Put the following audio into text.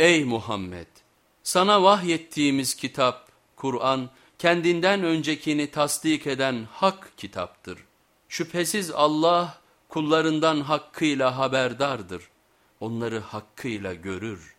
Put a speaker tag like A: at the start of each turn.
A: Ey Muhammed! Sana vahyettiğimiz kitap, Kur'an, kendinden öncekini tasdik eden hak kitaptır. Şüphesiz Allah kullarından hakkıyla haberdardır. Onları hakkıyla görür.